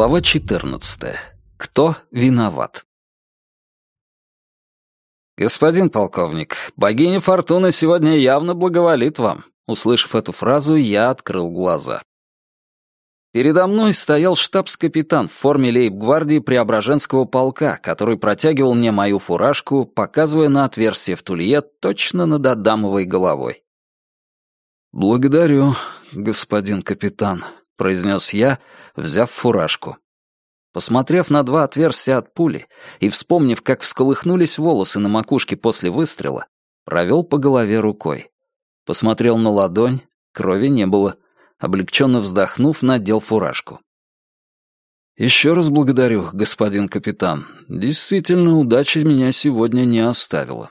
Глава 14. Кто виноват? «Господин полковник, богиня Фортуна сегодня явно благоволит вам». Услышав эту фразу, я открыл глаза. Передо мной стоял штабс-капитан в форме лейб-гвардии Преображенского полка, который протягивал мне мою фуражку, показывая на отверстие в тулье точно над Адамовой головой. «Благодарю, господин капитан», — произнес я, взяв фуражку. Посмотрев на два отверстия от пули и вспомнив, как всколыхнулись волосы на макушке после выстрела, провел по голове рукой. Посмотрел на ладонь, крови не было. Облегченно вздохнув, надел фуражку. «Еще раз благодарю, господин капитан. Действительно, удача меня сегодня не оставила».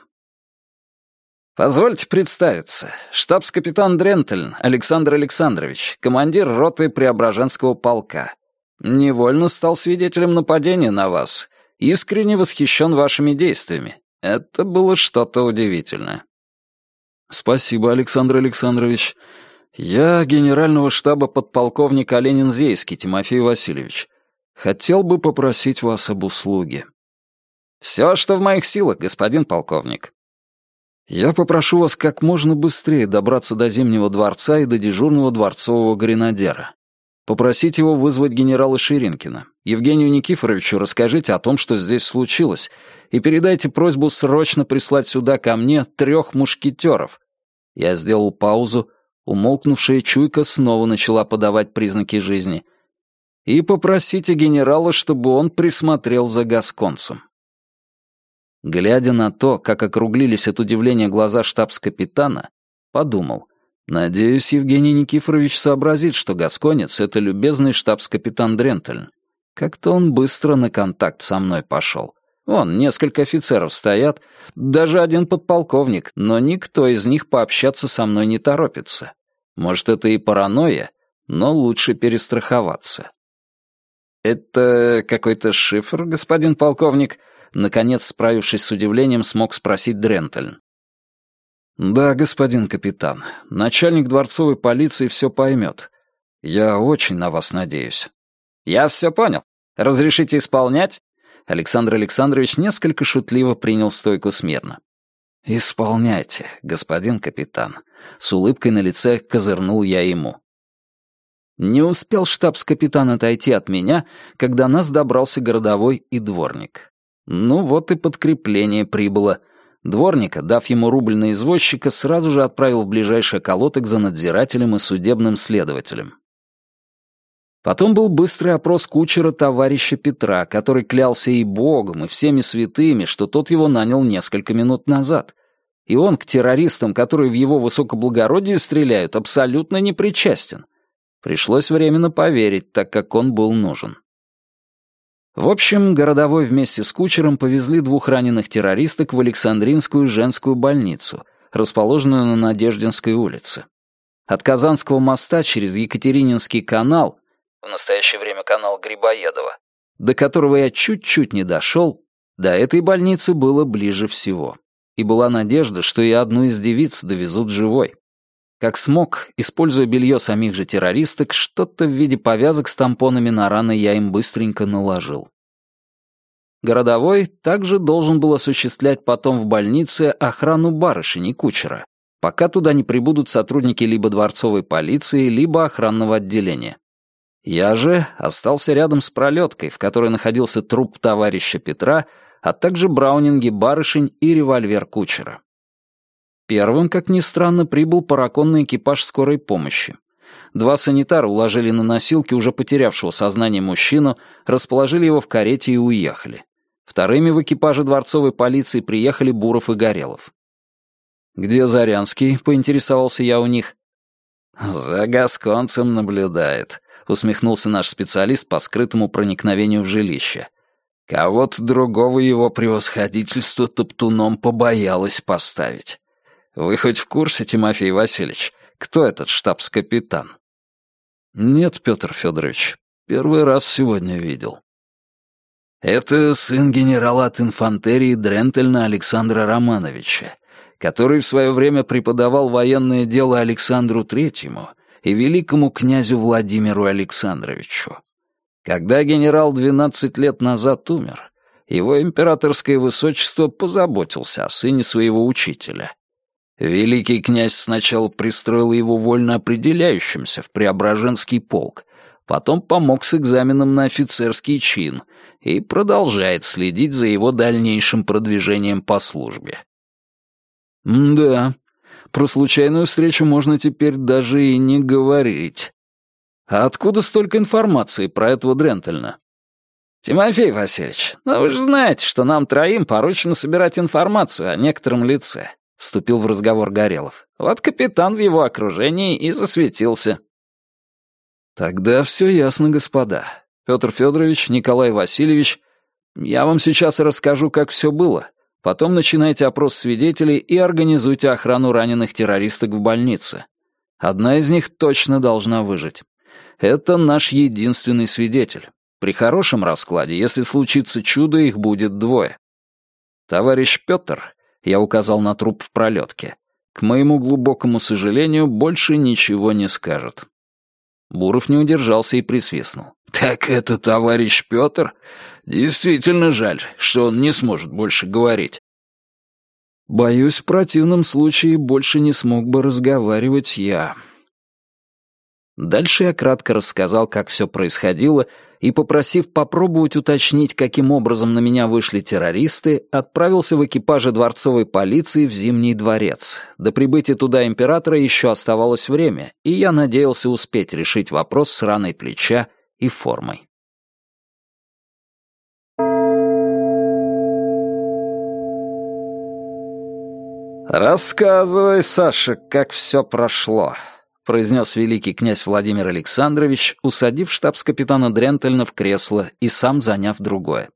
«Позвольте представиться. Штабс-капитан Дрентельн Александр Александрович, командир роты Преображенского полка. Невольно стал свидетелем нападения на вас. Искренне восхищен вашими действиями. Это было что-то удивительное. Спасибо, Александр Александрович. Я генерального штаба подполковник Оленин-Зейский Тимофей Васильевич. Хотел бы попросить вас об услуге. Все, что в моих силах, господин полковник. Я попрошу вас как можно быстрее добраться до Зимнего дворца и до дежурного дворцового гренадера. Попросите его вызвать генерала Ширинкина. Евгению Никифоровичу расскажите о том, что здесь случилось, и передайте просьбу срочно прислать сюда ко мне трех мушкетеров. Я сделал паузу, умолкнувшая чуйка снова начала подавать признаки жизни. И попросите генерала, чтобы он присмотрел за гасконцем. Глядя на то, как округлились от удивления глаза штабс-капитана, подумал, Надеюсь, Евгений Никифорович сообразит, что гасконец — это любезный штабс-капитан Дрентельн. Как-то он быстро на контакт со мной пошел. Вон, несколько офицеров стоят, даже один подполковник, но никто из них пообщаться со мной не торопится. Может, это и паранойя, но лучше перестраховаться. «Это какой-то шифр, господин полковник?» Наконец, справившись с удивлением, смог спросить Дрентельн. «Да, господин капитан, начальник дворцовой полиции все поймет. Я очень на вас надеюсь». «Я все понял. Разрешите исполнять?» Александр Александрович несколько шутливо принял стойку смирно. «Исполняйте, господин капитан». С улыбкой на лице козырнул я ему. Не успел штабс-капитан отойти от меня, когда нас добрался городовой и дворник. Ну вот и подкрепление прибыло — Дворника, дав ему рубль на извозчика, сразу же отправил в ближайший околоток за надзирателем и судебным следователем. Потом был быстрый опрос кучера товарища Петра, который клялся и Богом, и всеми святыми, что тот его нанял несколько минут назад. И он к террористам, которые в его высокоблагородие стреляют, абсолютно не причастен. Пришлось временно поверить, так как он был нужен. В общем, городовой вместе с кучером повезли двух раненых террористок в Александринскую женскую больницу, расположенную на Надеждинской улице. От Казанского моста через Екатерининский канал, в настоящее время канал Грибоедова, до которого я чуть-чуть не дошел, до этой больницы было ближе всего. И была надежда, что и одну из девиц довезут живой. Как смог, используя белье самих же террористок, что-то в виде повязок с тампонами на раны я им быстренько наложил. Городовой также должен был осуществлять потом в больнице охрану барышень и кучера, пока туда не прибудут сотрудники либо дворцовой полиции, либо охранного отделения. Я же остался рядом с пролеткой, в которой находился труп товарища Петра, а также браунинги барышень и револьвер кучера. Первым, как ни странно, прибыл параконный экипаж скорой помощи. Два санитара уложили на носилки уже потерявшего сознание мужчину, расположили его в карете и уехали. Вторыми в экипаже дворцовой полиции приехали Буров и Горелов. «Где Зарянский?» — поинтересовался я у них. «За гасконцем наблюдает», — усмехнулся наш специалист по скрытому проникновению в жилище. «Кого-то другого его превосходительство топтуном побоялось поставить. Вы хоть в курсе, Тимофей Васильевич, кто этот штабс-капитан? Нет, Петр Федорович, первый раз сегодня видел. Это сын генерала от инфантерии Дрентельна Александра Романовича, который в свое время преподавал военное дело Александру Третьему и великому князю Владимиру Александровичу. Когда генерал 12 лет назад умер, его императорское высочество позаботился о сыне своего учителя. Великий князь сначала пристроил его вольно определяющимся в Преображенский полк, потом помог с экзаменом на офицерский чин и продолжает следить за его дальнейшим продвижением по службе. да, про случайную встречу можно теперь даже и не говорить. А откуда столько информации про этого Дрентельна? «Тимофей Васильевич, ну вы же знаете, что нам троим поручено собирать информацию о некотором лице», — вступил в разговор Горелов. «Вот капитан в его окружении и засветился». «Тогда все ясно, господа. Петр Федорович, Николай Васильевич, я вам сейчас расскажу, как все было. Потом начинайте опрос свидетелей и организуйте охрану раненых террористок в больнице. Одна из них точно должна выжить. Это наш единственный свидетель. При хорошем раскладе, если случится чудо, их будет двое. Товарищ Петр, я указал на труп в пролетке, к моему глубокому сожалению, больше ничего не скажет. Буров не удержался и присвистнул. «Так это товарищ Петр? Действительно жаль, что он не сможет больше говорить». «Боюсь, в противном случае больше не смог бы разговаривать я», Дальше я кратко рассказал, как все происходило, и, попросив попробовать уточнить, каким образом на меня вышли террористы, отправился в экипаже дворцовой полиции в Зимний дворец. До прибытия туда императора еще оставалось время, и я надеялся успеть решить вопрос с раной плеча и формой. «Рассказывай, Саша, как все прошло», произнес великий князь Владимир Александрович, усадив штабс-капитана Дрентельна в кресло и сам заняв другое.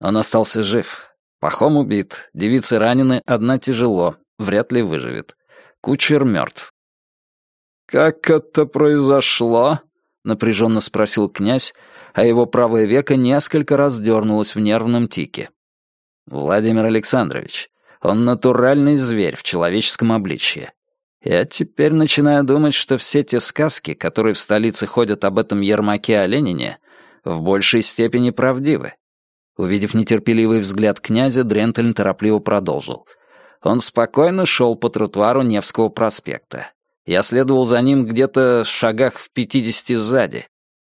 Он остался жив. Пахом убит, девицы ранены, одна тяжело, вряд ли выживет. Кучер мертв. «Как это произошло?» — напряженно спросил князь, а его правое веко несколько раз дернулось в нервном тике. «Владимир Александрович, он натуральный зверь в человеческом обличье. Я теперь начинаю думать, что все те сказки, которые в столице ходят об этом Ермаке о Ленине, в большей степени правдивы. Увидев нетерпеливый взгляд князя, Дрентельн торопливо продолжил. Он спокойно шел по тротуару Невского проспекта. Я следовал за ним где-то в шагах в пятидесяти сзади.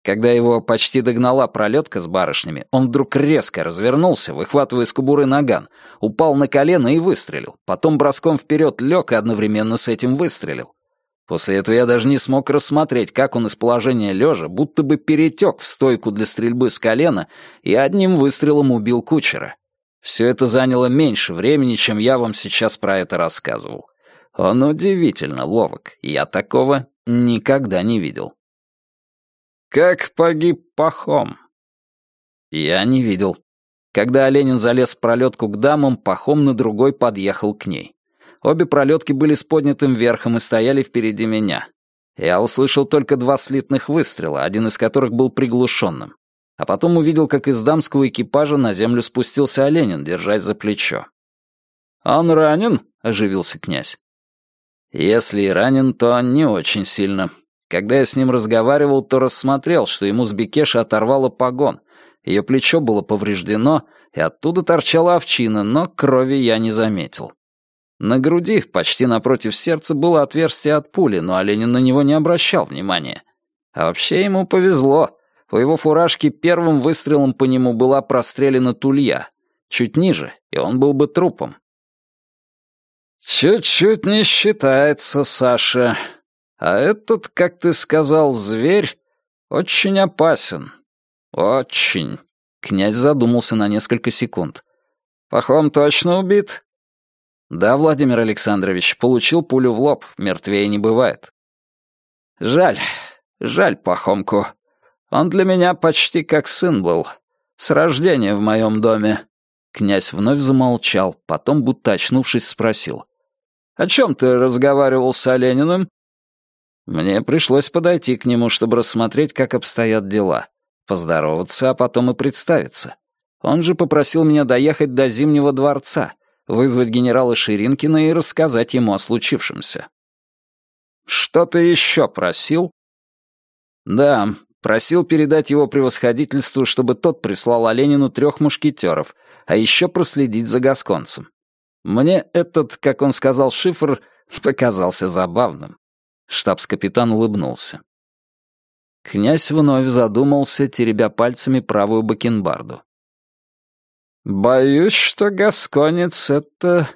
Когда его почти догнала пролетка с барышнями, он вдруг резко развернулся, выхватывая из кобуры наган, упал на колено и выстрелил, потом броском вперед лег и одновременно с этим выстрелил. После этого я даже не смог рассмотреть, как он из положения лежа будто бы перетек в стойку для стрельбы с колена и одним выстрелом убил кучера. Все это заняло меньше времени, чем я вам сейчас про это рассказывал. Он удивительно ловок, я такого никогда не видел. «Как погиб Пахом?» Я не видел. Когда Оленин залез в пролетку к дамам, Пахом на другой подъехал к ней. Обе пролетки были с поднятым верхом и стояли впереди меня. Я услышал только два слитных выстрела, один из которых был приглушенным. А потом увидел, как из дамского экипажа на землю спустился Оленин, держась за плечо. «Он ранен?» — оживился князь. «Если и ранен, то не очень сильно. Когда я с ним разговаривал, то рассмотрел, что ему с Бекеши оторвало погон. Ее плечо было повреждено, и оттуда торчала овчина, но крови я не заметил. На груди, почти напротив сердца, было отверстие от пули, но Оленин на него не обращал внимания. А вообще ему повезло. У его фуражки первым выстрелом по нему была прострелена тулья. Чуть ниже, и он был бы трупом. «Чуть-чуть не считается, Саша», а этот, как ты сказал, зверь, очень опасен. Очень. Князь задумался на несколько секунд. Пахом точно убит? Да, Владимир Александрович, получил пулю в лоб, мертвее не бывает. Жаль, жаль Пахомку. Он для меня почти как сын был. С рождения в моем доме. Князь вновь замолчал, потом, будто очнувшись, спросил. «О чем ты разговаривал с Олениным?» Мне пришлось подойти к нему, чтобы рассмотреть, как обстоят дела, поздороваться, а потом и представиться. Он же попросил меня доехать до Зимнего дворца, вызвать генерала Ширинкина и рассказать ему о случившемся. «Что ты еще просил?» «Да, Просил передать его превосходительству, чтобы тот прислал Оленину трех мушкетеров, а еще проследить за гасконцем. Мне этот, как он сказал, шифр показался забавным. Штабс-капитан улыбнулся. Князь вновь задумался, теребя пальцами правую бакенбарду. «Боюсь, что гасконец — это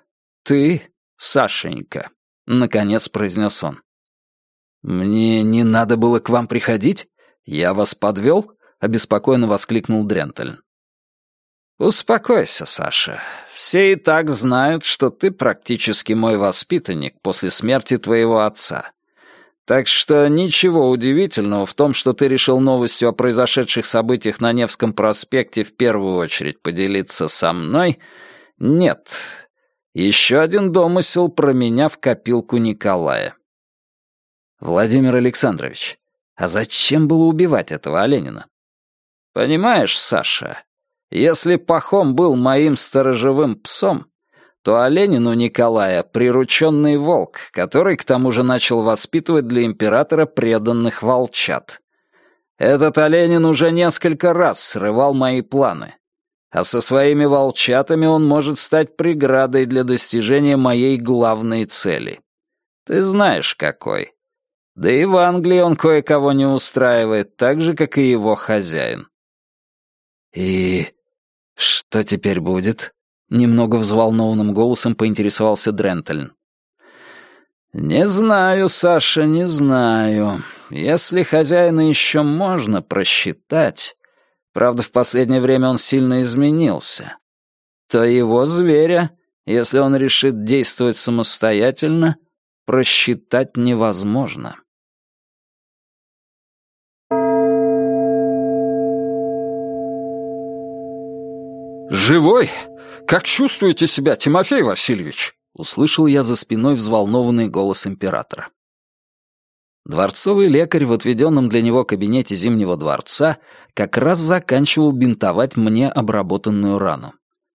ты, Сашенька», — наконец произнес он. «Мне не надо было к вам приходить? Я вас подвел?» — обеспокоенно воскликнул Дрентельн. «Успокойся, Саша. Все и так знают, что ты практически мой воспитанник после смерти твоего отца. Так что ничего удивительного в том, что ты решил новостью о произошедших событиях на Невском проспекте в первую очередь поделиться со мной, нет. Еще один домысел про меня в копилку Николая. Владимир Александрович, а зачем было убивать этого Оленина? Понимаешь, Саша, если Пахом был моим сторожевым псом, то Оленин у Николая прирученный волк, который к тому же начал воспитывать для императора преданных волчат. Этот Оленин уже несколько раз срывал мои планы. А со своими волчатами он может стать преградой для достижения моей главной цели. Ты знаешь, какой. Да и в Англии он кое-кого не устраивает, так же, как и его хозяин. И что теперь будет? Немного взволнованным голосом поинтересовался Дрентельн. «Не знаю, Саша, не знаю. Если хозяина еще можно просчитать, правда, в последнее время он сильно изменился, то его зверя, если он решит действовать самостоятельно, просчитать невозможно». «Живой? Как чувствуете себя, Тимофей Васильевич?» — услышал я за спиной взволнованный голос императора. Дворцовый лекарь в отведенном для него кабинете Зимнего дворца как раз заканчивал бинтовать мне обработанную рану.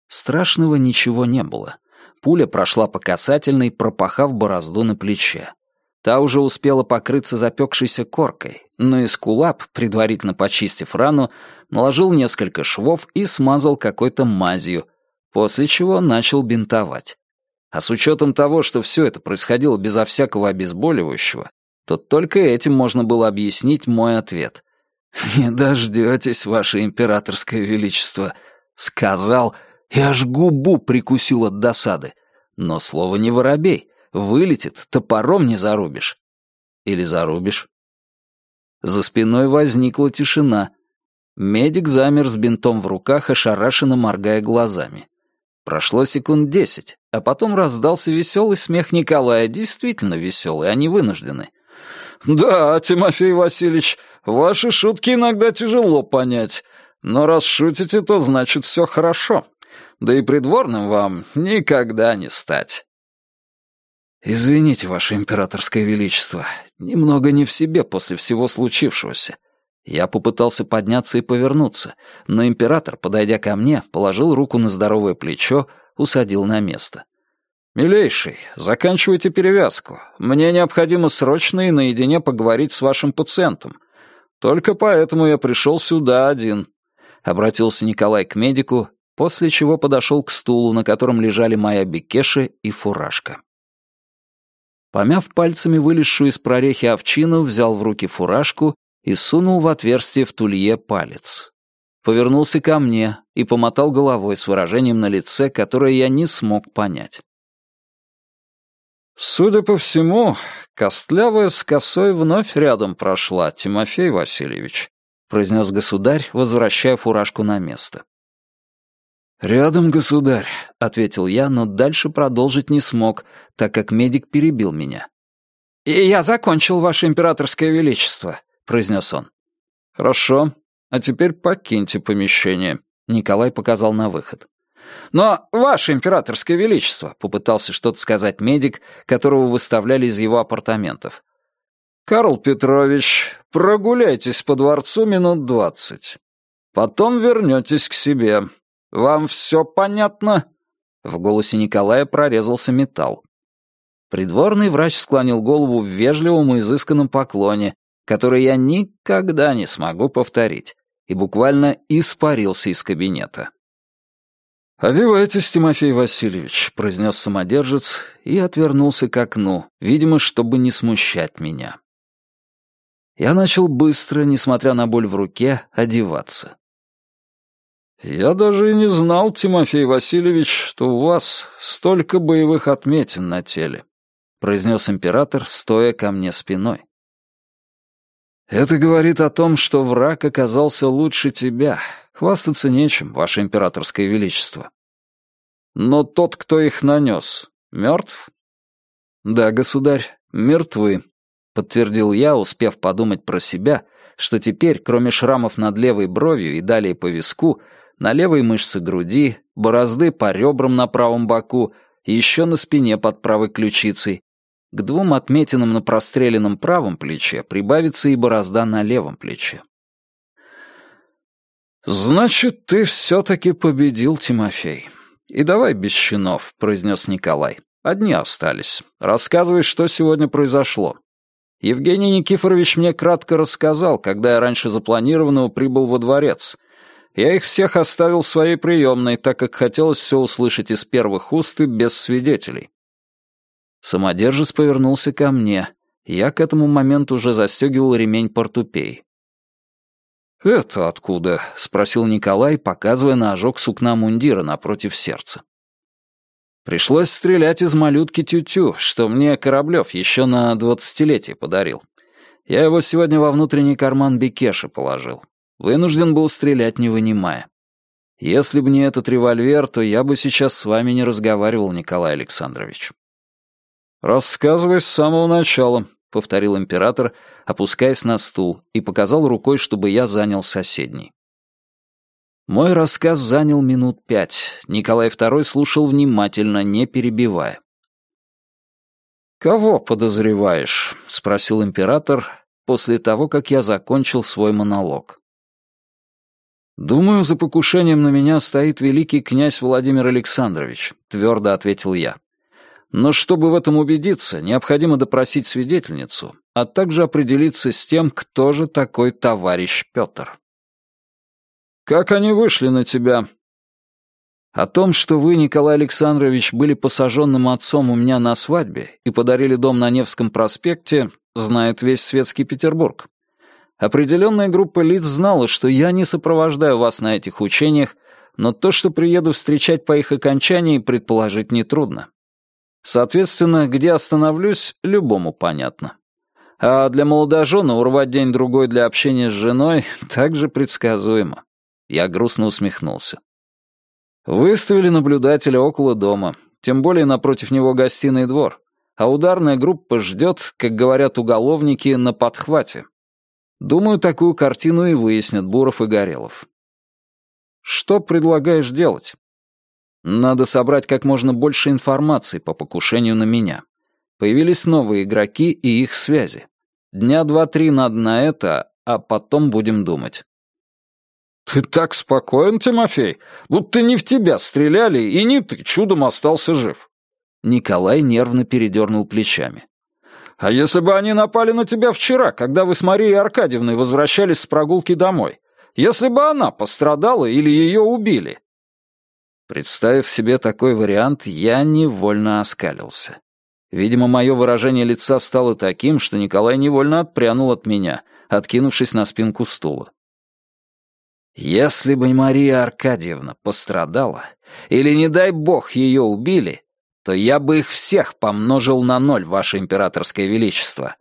Страшного ничего не было. Пуля прошла по касательной, пропахав борозду на плече. Та уже успела покрыться запекшейся коркой, но Эскулап, предварительно почистив рану, наложил несколько швов и смазал какой-то мазью, после чего начал бинтовать. А с учетом того, что все это происходило безо всякого обезболивающего, то только этим можно было объяснить мой ответ. «Не дождетесь, ваше императорское величество», — сказал, и аж губу прикусил от досады. Но слово не воробей, вылетит, топором не зарубишь. Или зарубишь. За спиной возникла тишина. Медик замер с бинтом в руках, ошарашенно моргая глазами. Прошло секунд десять, а потом раздался веселый смех Николая, действительно веселый, не вынужденный. «Да, Тимофей Васильевич, ваши шутки иногда тяжело понять, но раз шутите, то значит все хорошо. Да и придворным вам никогда не стать». «Извините, ваше императорское величество, немного не в себе после всего случившегося. Я попытался подняться и повернуться, но император, подойдя ко мне, положил руку на здоровое плечо, усадил на место. «Милейший, заканчивайте перевязку. Мне необходимо срочно и наедине поговорить с вашим пациентом. Только поэтому я пришел сюда один», — обратился Николай к медику, после чего подошел к стулу, на котором лежали моя бекеша и фуражка. Помяв пальцами вылезшую из прорехи овчину, взял в руки фуражку и сунул в отверстие в тулье палец. Повернулся ко мне и помотал головой с выражением на лице, которое я не смог понять. «Судя по всему, костлявая с косой вновь рядом прошла, Тимофей Васильевич», произнес государь, возвращая фуражку на место. «Рядом, государь», — ответил я, но дальше продолжить не смог, так как медик перебил меня. «И я закончил, ваше императорское величество произнес он. «Хорошо, а теперь покиньте помещение», — Николай показал на выход. «Но, ваше императорское величество», — попытался что-то сказать медик, которого выставляли из его апартаментов. «Карл Петрович, прогуляйтесь по дворцу минут двадцать. Потом вернетесь к себе. Вам все понятно?» В голосе Николая прорезался металл. Придворный врач склонил голову в вежливом и изысканном поклоне, который я никогда не смогу повторить, и буквально испарился из кабинета. «Одевайтесь, Тимофей Васильевич», — произнес самодержец и отвернулся к окну, видимо, чтобы не смущать меня. Я начал быстро, несмотря на боль в руке, одеваться. «Я даже и не знал, Тимофей Васильевич, что у вас столько боевых отметин на теле», — произнес император, стоя ко мне спиной. «Это говорит о том, что враг оказался лучше тебя. Хвастаться нечем, ваше императорское величество». «Но тот, кто их нанес, мертв?» «Да, государь, мертвы», — подтвердил я, успев подумать про себя, что теперь, кроме шрамов над левой бровью и далее по виску, на левой мышце груди, борозды по ребрам на правом боку еще на спине под правой ключицей. К двум отметинам на простреленном правом плече прибавится и борозда на левом плече. «Значит, ты все-таки победил, Тимофей. И давай без щенов», — произнес Николай. «Одни остались. Рассказывай, что сегодня произошло». Евгений Никифорович мне кратко рассказал, когда я раньше запланированного прибыл во дворец — я их всех оставил в своей приемной, так как хотелось все услышать из первых уст и без свидетелей. Самодержец повернулся ко мне. Я к этому моменту уже застегивал ремень портупей. «Это откуда?» — спросил Николай, показывая на ожог сукна мундира напротив сердца. Пришлось стрелять из малютки тютю, что мне Кораблев еще на двадцатилетие подарил. Я его сегодня во внутренний карман Бекеши положил. Вынужден был стрелять, не вынимая. Если бы не этот револьвер, то я бы сейчас с вами не разговаривал, Николай Александрович. «Рассказывай с самого начала», — повторил император, опускаясь на стул, и показал рукой, чтобы я занял соседний. Мой рассказ занял минут пять. Николай II слушал внимательно, не перебивая. «Кого подозреваешь?» — спросил император после того, как я закончил свой монолог. «Думаю, за покушением на меня стоит великий князь Владимир Александрович», — твердо ответил я. «Но чтобы в этом убедиться, необходимо допросить свидетельницу, а также определиться с тем, кто же такой товарищ Петр». «Как они вышли на тебя?» «О том, что вы, Николай Александрович, были посаженным отцом у меня на свадьбе и подарили дом на Невском проспекте, знает весь светский Петербург. Определенная группа лиц знала, что я не сопровождаю вас на этих учениях, но то, что приеду встречать по их окончании, предположить нетрудно. Соответственно, где остановлюсь, любому понятно. А для молодожена урвать день-другой для общения с женой также предсказуемо. Я грустно усмехнулся. Выставили наблюдателя около дома, тем более напротив него гостиный двор, а ударная группа ждет, как говорят уголовники, на подхвате. Думаю, такую картину и выяснят Буров и Горелов. Что предлагаешь делать? Надо собрать как можно больше информации по покушению на меня. Появились новые игроки и их связи. Дня два-три надо на это, а потом будем думать. «Ты так спокоен, Тимофей, будто не в тебя стреляли, и не ты чудом остался жив». Николай нервно передернул плечами. А если бы они напали на тебя вчера, когда вы с Марией Аркадьевной возвращались с прогулки домой? Если бы она пострадала или ее убили?» Представив себе такой вариант, я невольно оскалился. Видимо, мое выражение лица стало таким, что Николай невольно отпрянул от меня, откинувшись на спинку стула. Если бы Мария Аркадьевна пострадала, или, не дай бог, ее убили, то я бы их всех помножил на ноль, ваше императорское величество.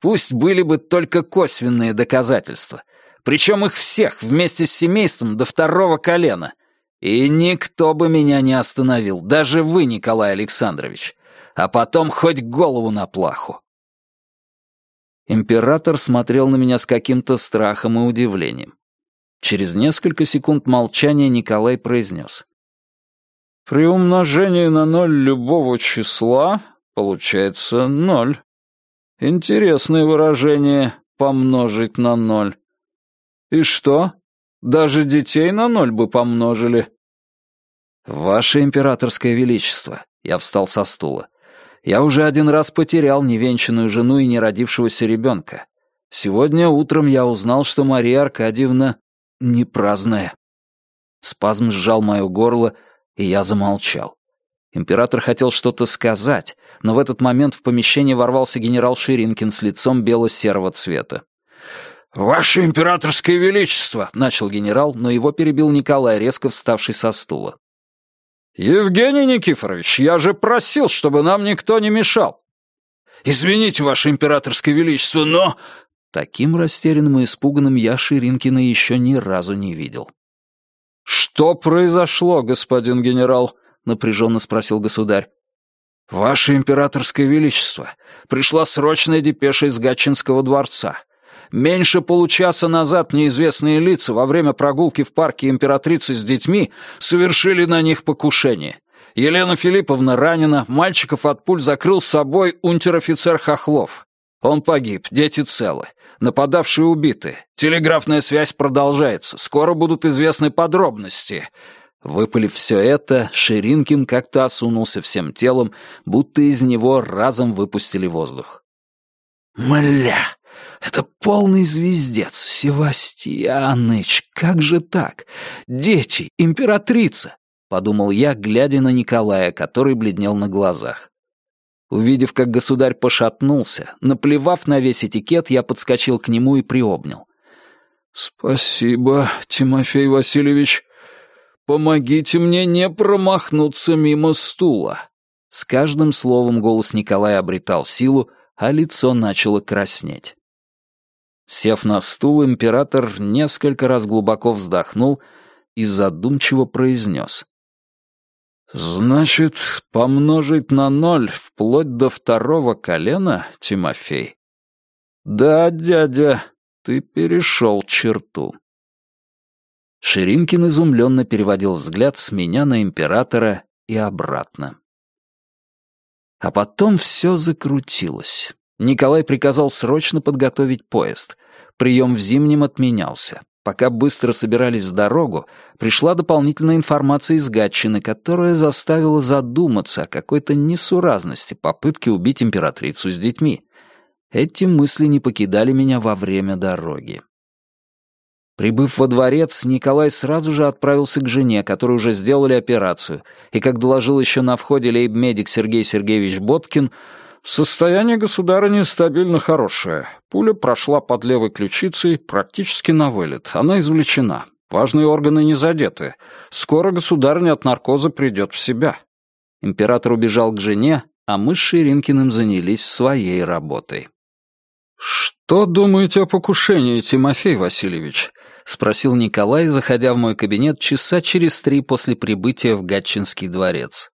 Пусть были бы только косвенные доказательства. Причем их всех вместе с семейством до второго колена. И никто бы меня не остановил, даже вы, Николай Александрович. А потом хоть голову на плаху. Император смотрел на меня с каким-то страхом и удивлением. Через несколько секунд молчания Николай произнес. При умножении на ноль любого числа получается ноль. Интересное выражение «помножить на ноль». И что? Даже детей на ноль бы помножили. Ваше императорское величество, я встал со стула. Я уже один раз потерял невенчанную жену и неродившегося ребенка. Сегодня утром я узнал, что Мария Аркадьевна не праздная. Спазм сжал мое горло, и я замолчал. Император хотел что-то сказать, но в этот момент в помещение ворвался генерал Ширинкин с лицом бело-серого цвета. «Ваше императорское величество!» — начал генерал, но его перебил Николай, резко вставший со стула. «Евгений Никифорович, я же просил, чтобы нам никто не мешал!» «Извините, ваше императорское величество, но...» Таким растерянным и испуганным я Ширинкина еще ни разу не видел. «Что произошло, господин генерал?» — напряженно спросил государь. «Ваше императорское величество, пришла срочная депеша из Гатчинского дворца. Меньше получаса назад неизвестные лица во время прогулки в парке императрицы с детьми совершили на них покушение. Елена Филипповна ранена, мальчиков от пуль закрыл с собой унтер-офицер Хохлов. Он погиб, дети целы. Нападавшие убиты. Телеграфная связь продолжается. Скоро будут известны подробности. Выпалив все это, Ширинкин как-то осунулся всем телом, будто из него разом выпустили воздух. «Мля! Это полный звездец, Севастьяныч, как же так? Дети, императрица!» — подумал я, глядя на Николая, который бледнел на глазах. Увидев, как государь пошатнулся, наплевав на весь этикет, я подскочил к нему и приобнял. «Спасибо, Тимофей Васильевич. Помогите мне не промахнуться мимо стула». С каждым словом голос Николая обретал силу, а лицо начало краснеть. Сев на стул, император несколько раз глубоко вздохнул и задумчиво произнес. «Значит, помножить на ноль вплоть до второго колена, Тимофей?» «Да, дядя, ты перешел черту». Ширинкин изумленно переводил взгляд с меня на императора и обратно. А потом все закрутилось. Николай приказал срочно подготовить поезд. Прием в Зимнем отменялся. Пока быстро собирались в дорогу, пришла дополнительная информация из Гатчины, которая заставила задуматься о какой-то несуразности попытки убить императрицу с детьми. Эти мысли не покидали меня во время дороги. Прибыв во дворец, Николай сразу же отправился к жене, которой уже сделали операцию, и, как доложил еще на входе лейб-медик Сергей Сергеевич Боткин, Состояние государыни стабильно хорошее. Пуля прошла под левой ключицей практически на вылет. Она извлечена. Важные органы не задеты. Скоро государыня от наркоза придет в себя. Император убежал к жене, а мы с Ширинкиным занялись своей работой. «Что думаете о покушении, Тимофей Васильевич?» — спросил Николай, заходя в мой кабинет часа через три после прибытия в Гатчинский дворец.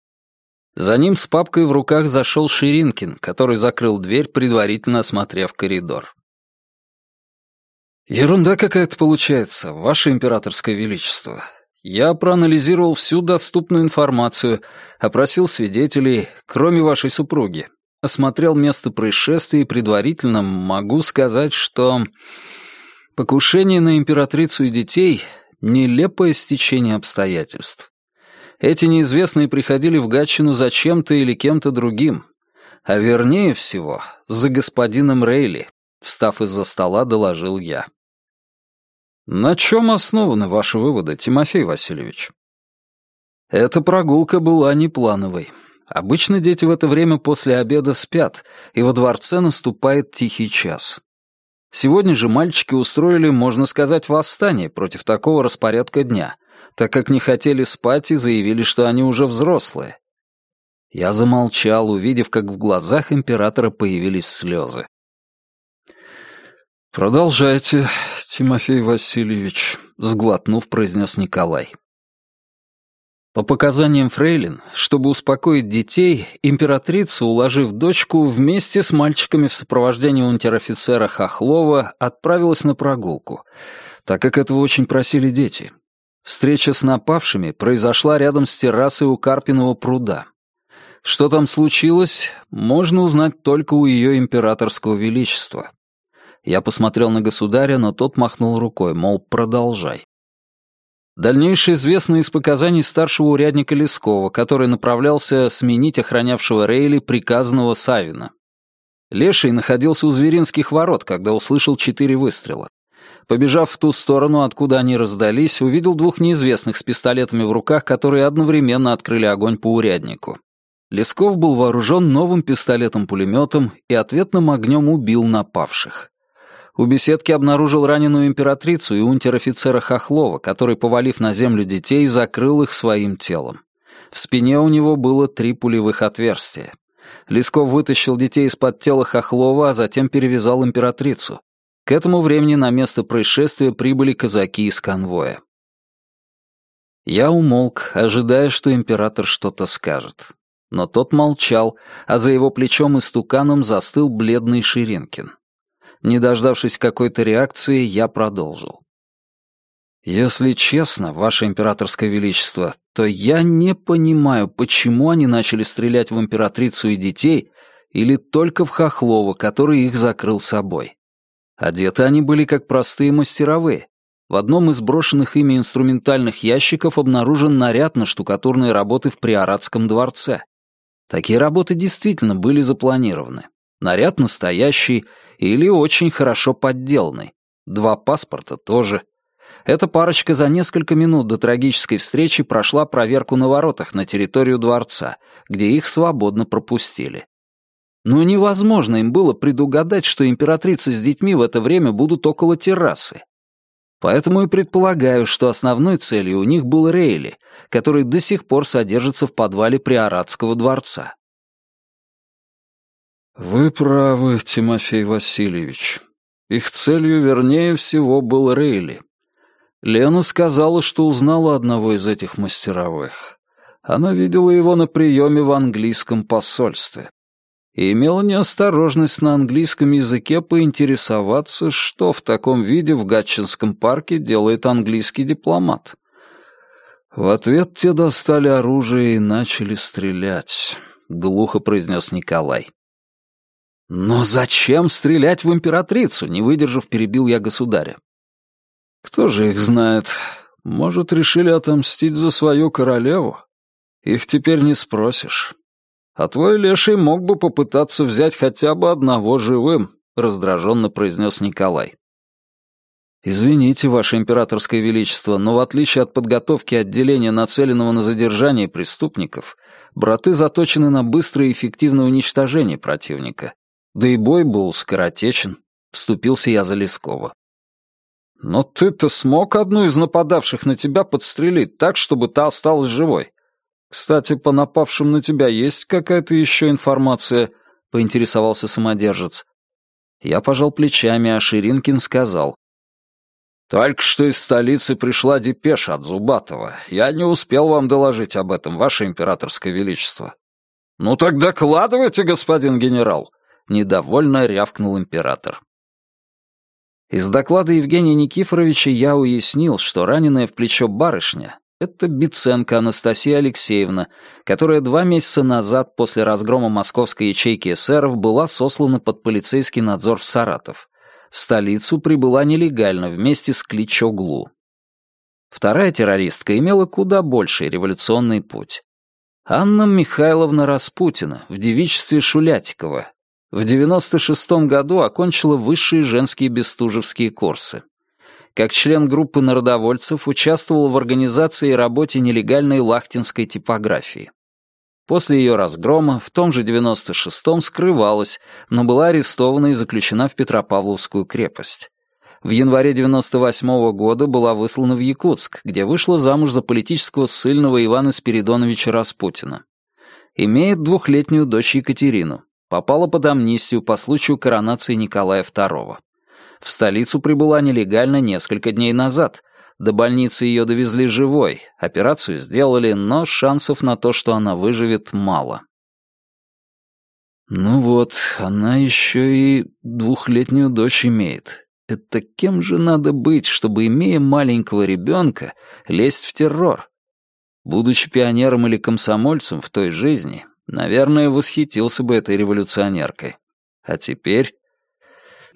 За ним с папкой в руках зашел Ширинкин, который закрыл дверь, предварительно осмотрев коридор. «Ерунда какая-то получается, Ваше Императорское Величество. Я проанализировал всю доступную информацию, опросил свидетелей, кроме вашей супруги, осмотрел место происшествия и предварительно могу сказать, что покушение на императрицу и детей — нелепое стечение обстоятельств эти неизвестные приходили в Гатчину за чем-то или кем-то другим. А вернее всего, за господином Рейли, встав из-за стола, доложил я. На чем основаны ваши выводы, Тимофей Васильевич? Эта прогулка была неплановой. Обычно дети в это время после обеда спят, и во дворце наступает тихий час. Сегодня же мальчики устроили, можно сказать, восстание против такого распорядка дня — так как не хотели спать и заявили, что они уже взрослые. Я замолчал, увидев, как в глазах императора появились слезы. «Продолжайте, Тимофей Васильевич», — сглотнув, произнес Николай. По показаниям Фрейлин, чтобы успокоить детей, императрица, уложив дочку, вместе с мальчиками в сопровождении унтер-офицера Хохлова отправилась на прогулку, так как этого очень просили дети. Встреча с напавшими произошла рядом с террасой у Карпиного пруда. Что там случилось, можно узнать только у ее императорского величества. Я посмотрел на государя, но тот махнул рукой, мол, продолжай. Дальнейшее известно из показаний старшего урядника Лескова, который направлялся сменить охранявшего Рейли приказанного Савина. Леший находился у зверинских ворот, когда услышал четыре выстрела. Побежав в ту сторону, откуда они раздались, увидел двух неизвестных с пистолетами в руках, которые одновременно открыли огонь по уряднику. Лесков был вооружен новым пистолетом-пулеметом и ответным огнем убил напавших. У беседки обнаружил раненую императрицу и унтер-офицера Хохлова, который, повалив на землю детей, закрыл их своим телом. В спине у него было три пулевых отверстия. Лесков вытащил детей из-под тела Хохлова, а затем перевязал императрицу. К этому времени на место происшествия прибыли казаки из конвоя. Я умолк, ожидая, что император что-то скажет. Но тот молчал, а за его плечом и стуканом застыл бледный Ширинкин. Не дождавшись какой-то реакции, я продолжил. «Если честно, Ваше Императорское Величество, то я не понимаю, почему они начали стрелять в императрицу и детей, или только в Хохлова, который их закрыл собой. Одеты они были как простые мастеровые. В одном из брошенных ими инструментальных ящиков обнаружен наряд на штукатурные работы в Приоратском дворце. Такие работы действительно были запланированы. Наряд настоящий или очень хорошо подделанный. Два паспорта тоже. Эта парочка за несколько минут до трагической встречи прошла проверку на воротах на территорию дворца, где их свободно пропустили. Но невозможно им было предугадать, что императрица с детьми в это время будут около террасы. Поэтому и предполагаю, что основной целью у них был Рейли, который до сих пор содержится в подвале Приоратского дворца. «Вы правы, Тимофей Васильевич. Их целью, вернее всего, был Рейли. Лена сказала, что узнала одного из этих мастеровых. Она видела его на приеме в английском посольстве и имела неосторожность на английском языке поинтересоваться, что в таком виде в Гатчинском парке делает английский дипломат. В ответ те достали оружие и начали стрелять, — глухо произнес Николай. «Но зачем стрелять в императрицу?» — не выдержав, перебил я государя. «Кто же их знает? Может, решили отомстить за свою королеву? Их теперь не спросишь. «А твой леший мог бы попытаться взять хотя бы одного живым», — раздраженно произнес Николай. «Извините, Ваше Императорское Величество, но в отличие от подготовки отделения, нацеленного на задержание преступников, браты заточены на быстрое и эффективное уничтожение противника. Да и бой был скоротечен», — вступился я за Лескова. «Но ты-то смог одну из нападавших на тебя подстрелить так, чтобы та осталась живой?» «Кстати, по напавшим на тебя есть какая-то еще информация?» — поинтересовался самодержец. Я пожал плечами, а Ширинкин сказал. «Только что из столицы пришла депеша от Зубатова. Я не успел вам доложить об этом, ваше императорское величество». «Ну так докладывайте, господин генерал!» — недовольно рявкнул император. Из доклада Евгения Никифоровича я уяснил, что раненая в плечо барышня это Биценко Анастасия Алексеевна, которая два месяца назад после разгрома московской ячейки эсеров была сослана под полицейский надзор в Саратов. В столицу прибыла нелегально вместе с Кличоглу. Вторая террористка имела куда больший революционный путь. Анна Михайловна Распутина в девичестве Шулятикова в 96 году окончила высшие женские бестужевские курсы. Как член группы народовольцев участвовал в организации и работе нелегальной лахтинской типографии. После ее разгрома в том же 96-м скрывалась, но была арестована и заключена в Петропавловскую крепость. В январе 98 -го года была выслана в Якутск, где вышла замуж за политического ссыльного Ивана Спиридоновича Распутина. Имеет двухлетнюю дочь Екатерину. Попала под амнистию по случаю коронации Николая II. В столицу прибыла нелегально несколько дней назад. До больницы ее довезли живой, операцию сделали, но шансов на то, что она выживет, мало. Ну вот, она еще и двухлетнюю дочь имеет. Это кем же надо быть, чтобы, имея маленького ребенка, лезть в террор? Будучи пионером или комсомольцем в той жизни, наверное, восхитился бы этой революционеркой. А теперь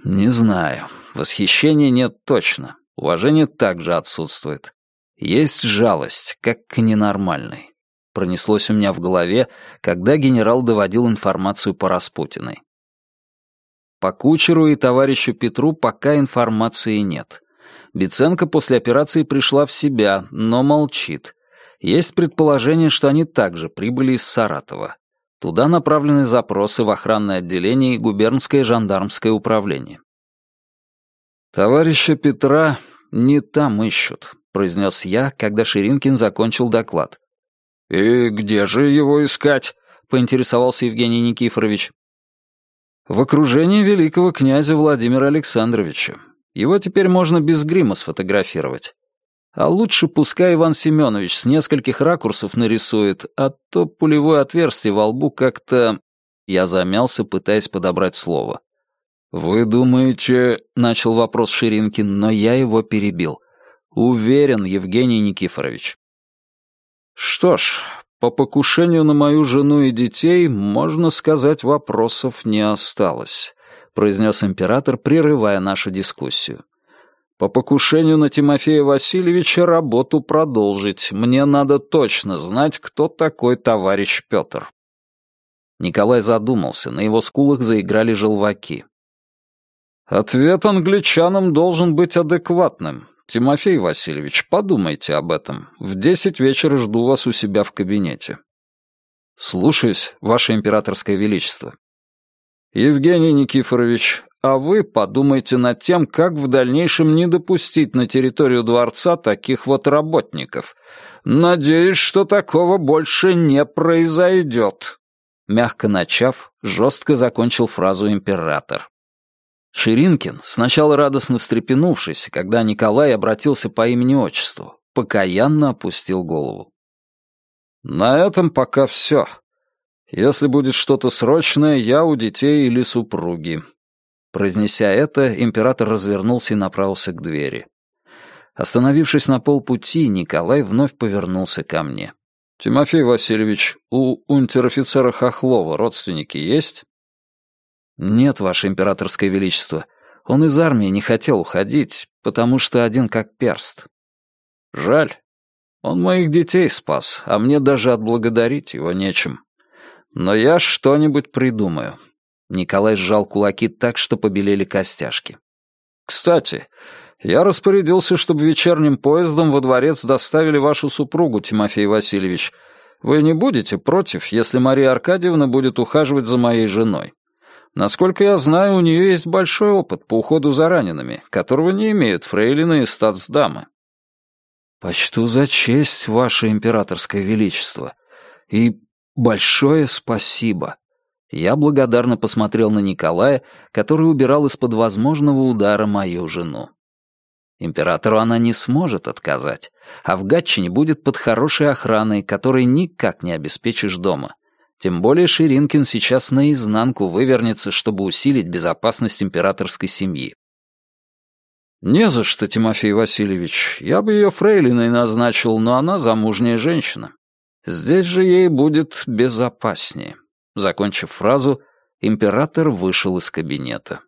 не знаю. Восхищения нет точно. Уважение также отсутствует. Есть жалость, как к ненормальной. Пронеслось у меня в голове, когда генерал доводил информацию по Распутиной. По кучеру и товарищу Петру пока информации нет. Биценко после операции пришла в себя, но молчит. Есть предположение, что они также прибыли из Саратова. Туда направлены запросы в охранное отделение и губернское жандармское управление. «Товарища Петра не там ищут», — произнес я, когда Ширинкин закончил доклад. «И где же его искать?» — поинтересовался Евгений Никифорович. «В окружении великого князя Владимира Александровича. Его теперь можно без грима сфотографировать. А лучше пускай Иван Семенович с нескольких ракурсов нарисует, а то пулевое отверстие во лбу как-то...» Я замялся, пытаясь подобрать слово. «Вы думаете...» — начал вопрос Ширинкин, но я его перебил. «Уверен, Евгений Никифорович». «Что ж, по покушению на мою жену и детей, можно сказать, вопросов не осталось», — произнес император, прерывая нашу дискуссию. «По покушению на Тимофея Васильевича работу продолжить. Мне надо точно знать, кто такой товарищ Петр». Николай задумался, на его скулах заиграли желваки. Ответ англичанам должен быть адекватным. Тимофей Васильевич, подумайте об этом. В десять вечера жду вас у себя в кабинете. Слушаюсь, Ваше Императорское Величество. Евгений Никифорович, а вы подумайте над тем, как в дальнейшем не допустить на территорию дворца таких вот работников. Надеюсь, что такого больше не произойдет. Мягко начав, жестко закончил фразу император. Ширинкин, сначала радостно встрепенувшись, когда Николай обратился по имени-отчеству, покаянно опустил голову. «На этом пока все. Если будет что-то срочное, я у детей или супруги». Произнеся это, император развернулся и направился к двери. Остановившись на полпути, Николай вновь повернулся ко мне. «Тимофей Васильевич, у унтер-офицера Хохлова родственники есть?» «Нет, Ваше Императорское Величество. Он из армии не хотел уходить, потому что один как перст». «Жаль. Он моих детей спас, а мне даже отблагодарить его нечем. Но я что-нибудь придумаю». Николай сжал кулаки так, что побелели костяшки. «Кстати, я распорядился, чтобы вечерним поездом во дворец доставили вашу супругу, Тимофей Васильевич. Вы не будете против, если Мария Аркадьевна будет ухаживать за моей женой?» Насколько я знаю, у нее есть большой опыт по уходу за ранеными, которого не имеют фрейлины и статсдамы. Почту за честь, ваше императорское величество. И большое спасибо. Я благодарно посмотрел на Николая, который убирал из-под возможного удара мою жену. Императору она не сможет отказать, а в Гатчине будет под хорошей охраной, которой никак не обеспечишь дома. Тем более Ширинкин сейчас наизнанку вывернется, чтобы усилить безопасность императорской семьи. «Не за что, Тимофей Васильевич. Я бы ее фрейлиной назначил, но она замужняя женщина. Здесь же ей будет безопаснее». Закончив фразу, император вышел из кабинета.